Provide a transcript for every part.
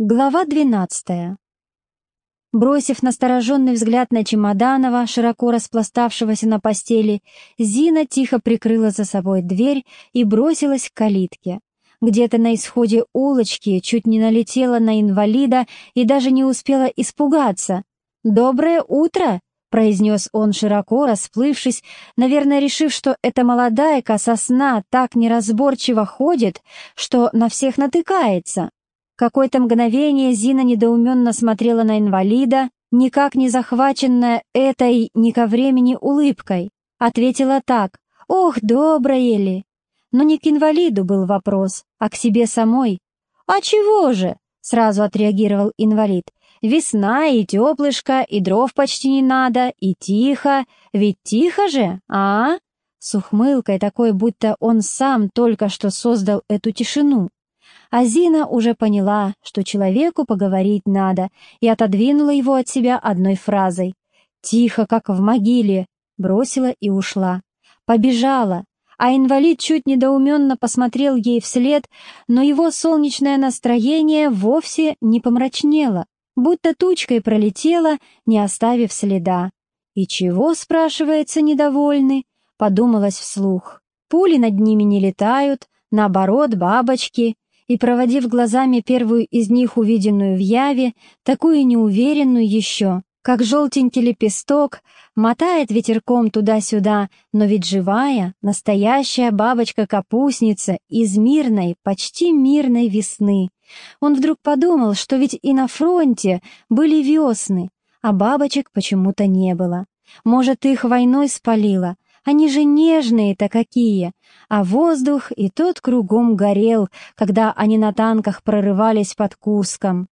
Глава двенадцатая. Бросив настороженный взгляд на Чемоданова, широко распластавшегося на постели, Зина тихо прикрыла за собой дверь и бросилась к калитке. Где-то на исходе улочки чуть не налетела на инвалида и даже не успела испугаться. «Доброе утро!» — произнес он широко, расплывшись, наверное, решив, что эта молодая сосна так неразборчиво ходит, что на всех натыкается. Какое-то мгновение Зина недоуменно смотрела на инвалида, никак не захваченная этой не ко времени улыбкой. Ответила так «Ох, доброе ли!» Но не к инвалиду был вопрос, а к себе самой. «А чего же?» — сразу отреагировал инвалид. «Весна и теплышко, и дров почти не надо, и тихо. Ведь тихо же, а?» С ухмылкой такой, будто он сам только что создал эту тишину. А Зина уже поняла, что человеку поговорить надо, и отодвинула его от себя одной фразой. «Тихо, как в могиле», бросила и ушла. Побежала, а инвалид чуть недоуменно посмотрел ей вслед, но его солнечное настроение вовсе не помрачнело, будто тучкой пролетело, не оставив следа. «И чего, спрашивается, недовольны?» — подумалось вслух. «Пули над ними не летают, наоборот, бабочки, и, проводив глазами первую из них увиденную в яве, такую неуверенную еще, как желтенький лепесток, мотает ветерком туда-сюда, но ведь живая, настоящая бабочка-капустница из мирной, почти мирной весны. Он вдруг подумал, что ведь и на фронте были весны, а бабочек почему-то не было. Может, их войной спалило, они же нежные-то какие, а воздух и тот кругом горел, когда они на танках прорывались под Куском.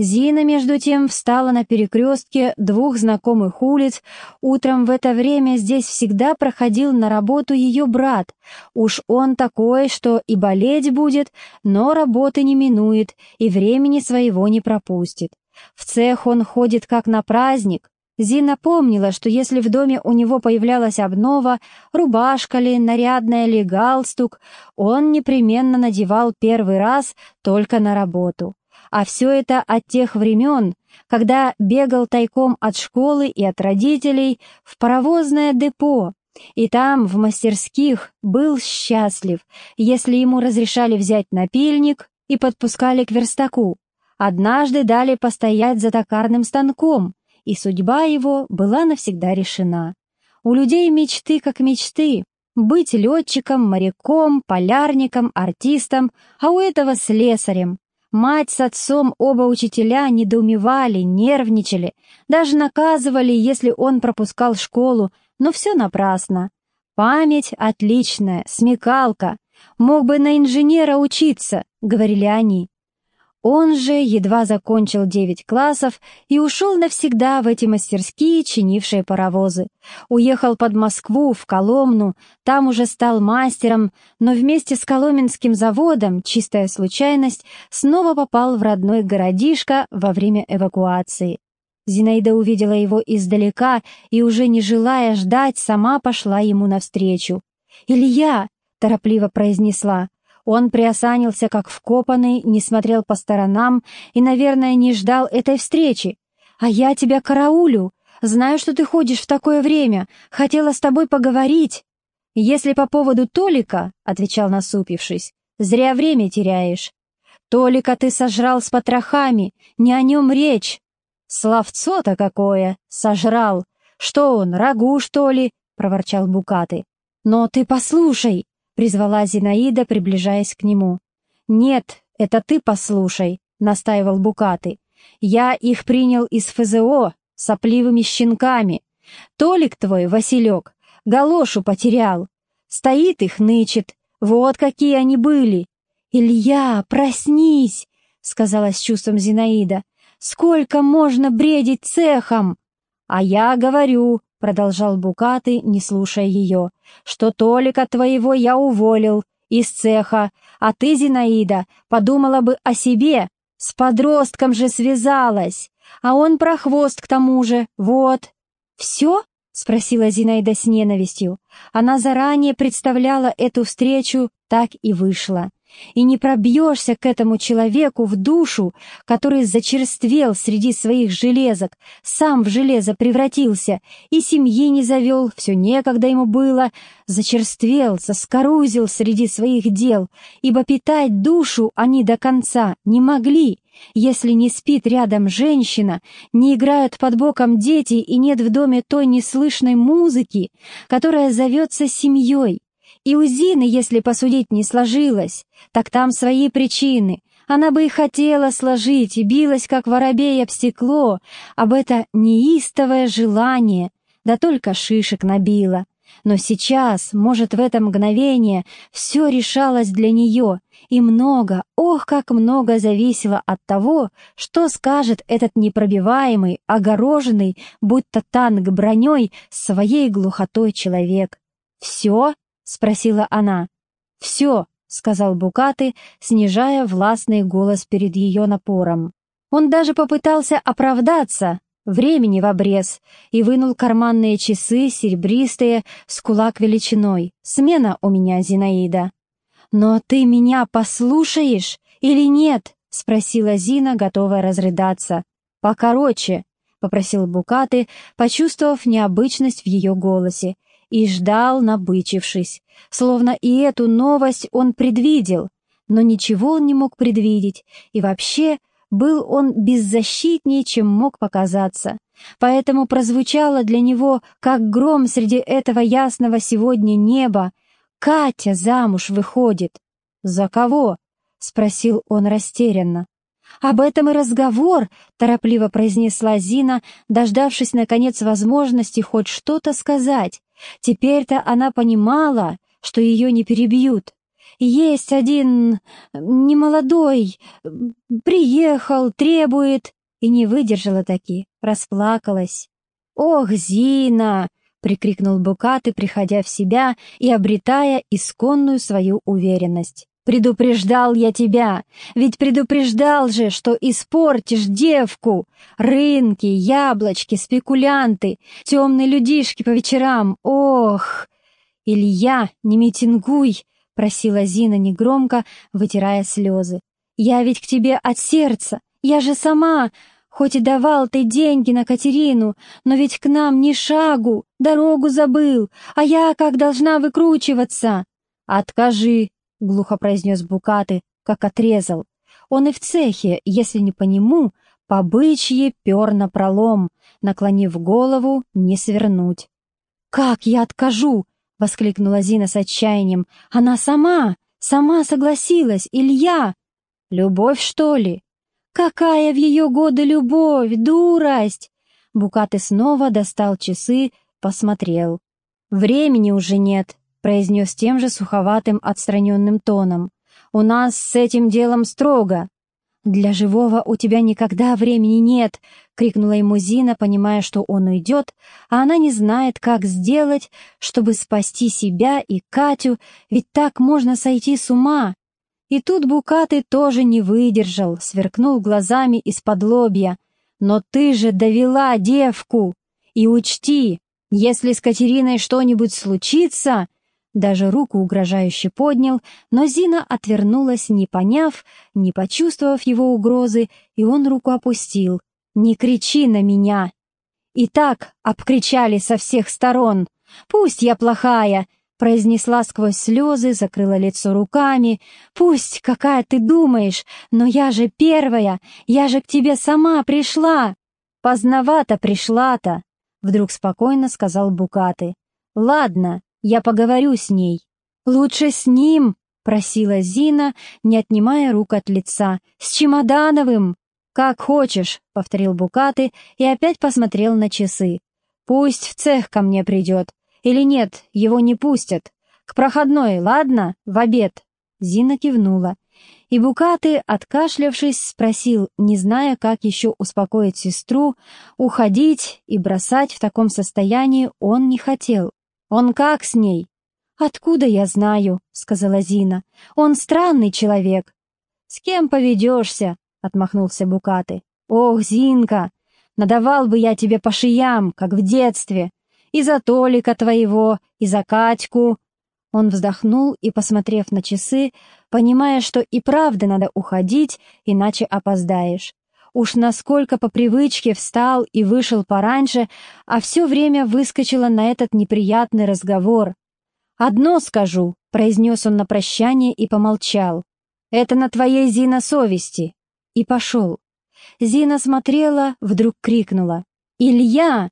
Зина, между тем, встала на перекрестке двух знакомых улиц. Утром в это время здесь всегда проходил на работу ее брат. Уж он такой, что и болеть будет, но работы не минует и времени своего не пропустит. В цех он ходит как на праздник, Зина помнила, что если в доме у него появлялась обнова, рубашка ли, нарядная ли, галстук, он непременно надевал первый раз только на работу. А все это от тех времен, когда бегал тайком от школы и от родителей в паровозное депо, и там, в мастерских, был счастлив, если ему разрешали взять напильник и подпускали к верстаку. Однажды дали постоять за токарным станком, и судьба его была навсегда решена. У людей мечты как мечты — быть летчиком, моряком, полярником, артистом, а у этого слесарем. Мать с отцом оба учителя недоумевали, нервничали, даже наказывали, если он пропускал школу, но все напрасно. Память отличная, смекалка. Мог бы на инженера учиться, говорили они. Он же едва закончил девять классов и ушел навсегда в эти мастерские, чинившие паровозы. Уехал под Москву, в Коломну, там уже стал мастером, но вместе с Коломенским заводом, чистая случайность, снова попал в родной городишко во время эвакуации. Зинаида увидела его издалека и, уже не желая ждать, сама пошла ему навстречу. «Илья!» — торопливо произнесла. Он приосанился как вкопанный, не смотрел по сторонам и, наверное, не ждал этой встречи. «А я тебя караулю. Знаю, что ты ходишь в такое время. Хотела с тобой поговорить». «Если по поводу Толика», — отвечал насупившись, — «зря время теряешь. Толика ты сожрал с потрохами, не о нем речь». «Словцо-то какое! Сожрал! Что он, рагу, что ли?» — проворчал Букаты. «Но ты послушай!» Призвала Зинаида, приближаясь к нему. «Нет, это ты послушай», — настаивал Букаты. «Я их принял из ФЗО сопливыми щенками. Толик твой, Василек, галошу потерял. Стоит их нычет. Вот какие они были. «Илья, проснись!» — сказала с чувством Зинаида. «Сколько можно бредить цехом?» «А я говорю, — продолжал Букаты, не слушая ее, — «что Толика твоего я уволил из цеха, а ты, Зинаида, подумала бы о себе, с подростком же связалась, а он про хвост к тому же, вот». «Все?» — спросила Зинаида с ненавистью. Она заранее представляла эту встречу, так и вышла. И не пробьешься к этому человеку в душу, который зачерствел среди своих железок, сам в железо превратился, и семьи не завел, все некогда ему было, зачерствел, заскорузил среди своих дел, ибо питать душу они до конца не могли, если не спит рядом женщина, не играют под боком дети и нет в доме той неслышной музыки, которая зовется семьей, и у Зины, если посудить, не сложилось, так там свои причины. Она бы и хотела сложить, и билась, как воробей об стекло, об это неистовое желание, да только шишек набила. Но сейчас, может, в это мгновение все решалось для нее, и много, ох, как много зависело от того, что скажет этот непробиваемый, огороженный, будто танк броней, своей глухотой человек. Все — спросила она. «Все», — сказал Букаты, снижая властный голос перед ее напором. Он даже попытался оправдаться, времени в обрез, и вынул карманные часы, серебристые, с кулак величиной. «Смена у меня, Зинаида». «Но ты меня послушаешь или нет?» — спросила Зина, готовая разрыдаться. «Покороче», — попросил Букаты, почувствовав необычность в ее голосе, и ждал, набычившись, словно и эту новость он предвидел, но ничего он не мог предвидеть, и вообще был он беззащитнее, чем мог показаться. Поэтому прозвучало для него, как гром среди этого ясного сегодня неба, «Катя замуж выходит». «За кого?» — спросил он растерянно. «Об этом и разговор», — торопливо произнесла Зина, дождавшись, наконец, возможности хоть что-то сказать. Теперь-то она понимала, что ее не перебьют. Есть один немолодой, приехал, требует, и не выдержала таки, расплакалась. «Ох, Зина!» — прикрикнул Букаты, приходя в себя и обретая исконную свою уверенность. Предупреждал я тебя, ведь предупреждал же, что испортишь девку. Рынки, яблочки, спекулянты, темные людишки по вечерам. Ох! Илья, не митингуй, просила Зина негромко, вытирая слезы. Я ведь к тебе от сердца, я же сама, хоть и давал ты деньги на Катерину, но ведь к нам ни шагу, дорогу забыл, а я как должна выкручиваться? Откажи, — глухо произнес Букаты, как отрезал. Он и в цехе, если не по нему, по бычье пер на пролом, наклонив голову, не свернуть. «Как я откажу?» — воскликнула Зина с отчаянием. «Она сама, сама согласилась, Илья!» «Любовь, что ли?» «Какая в ее годы любовь, дурость!» Букаты снова достал часы, посмотрел. «Времени уже нет», произнес тем же суховатым отстраненным тоном. «У нас с этим делом строго». «Для живого у тебя никогда времени нет!» — крикнула ему Зина, понимая, что он уйдет, а она не знает, как сделать, чтобы спасти себя и Катю, ведь так можно сойти с ума. И тут Букаты тоже не выдержал, сверкнул глазами из-под лобья. «Но ты же довела девку! И учти, если с Катериной что-нибудь случится, даже руку угрожающе поднял, но Зина отвернулась, не поняв, не почувствовав его угрозы, и он руку опустил. «Не кричи на меня!» И так обкричали со всех сторон. «Пусть я плохая!» произнесла сквозь слезы, закрыла лицо руками. «Пусть, какая ты думаешь, но я же первая, я же к тебе сама пришла!» «Поздновато пришла-то!» — вдруг спокойно сказал Букаты. «Ладно, я поговорю с ней». «Лучше с ним», — просила Зина, не отнимая рук от лица. «С Чемодановым». «Как хочешь», — повторил Букаты и опять посмотрел на часы. «Пусть в цех ко мне придет. Или нет, его не пустят. К проходной, ладно? В обед». Зина кивнула. И Букаты, откашлявшись, спросил, не зная, как еще успокоить сестру, уходить и бросать в таком состоянии он не хотел. «Он как с ней?» «Откуда я знаю?» — сказала Зина. «Он странный человек». «С кем поведешься?» — отмахнулся Букаты. «Ох, Зинка, надавал бы я тебе по шиям, как в детстве. И за Толика твоего, и за Катьку. Он вздохнул и, посмотрев на часы, понимая, что и правда надо уходить, иначе опоздаешь. Уж насколько по привычке встал и вышел пораньше, а все время выскочило на этот неприятный разговор. «Одно скажу», — произнес он на прощание и помолчал. «Это на твоей, Зина, совести». И пошел. Зина смотрела, вдруг крикнула. «Илья!»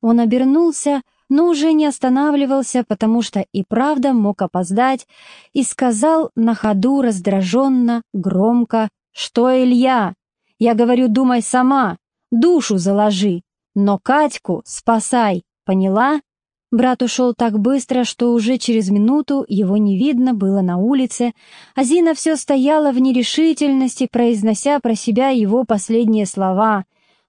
Он обернулся, но уже не останавливался, потому что и правда мог опоздать, и сказал на ходу раздраженно, громко, «Что, Илья? Я говорю, думай сама, душу заложи, но Катьку спасай, поняла?» Брат ушел так быстро, что уже через минуту его не видно было на улице, а Зина все стояла в нерешительности, произнося про себя его последние слова.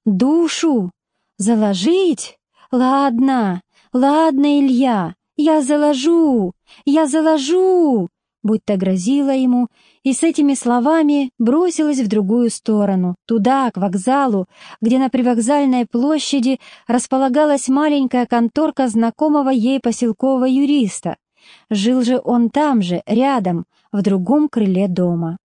«Душу? Заложить? Ладно, ладно, Илья, я заложу, я заложу!» Будто грозила ему, и с этими словами бросилась в другую сторону, туда, к вокзалу, где на привокзальной площади располагалась маленькая конторка знакомого ей поселкового юриста. Жил же он там же, рядом, в другом крыле дома.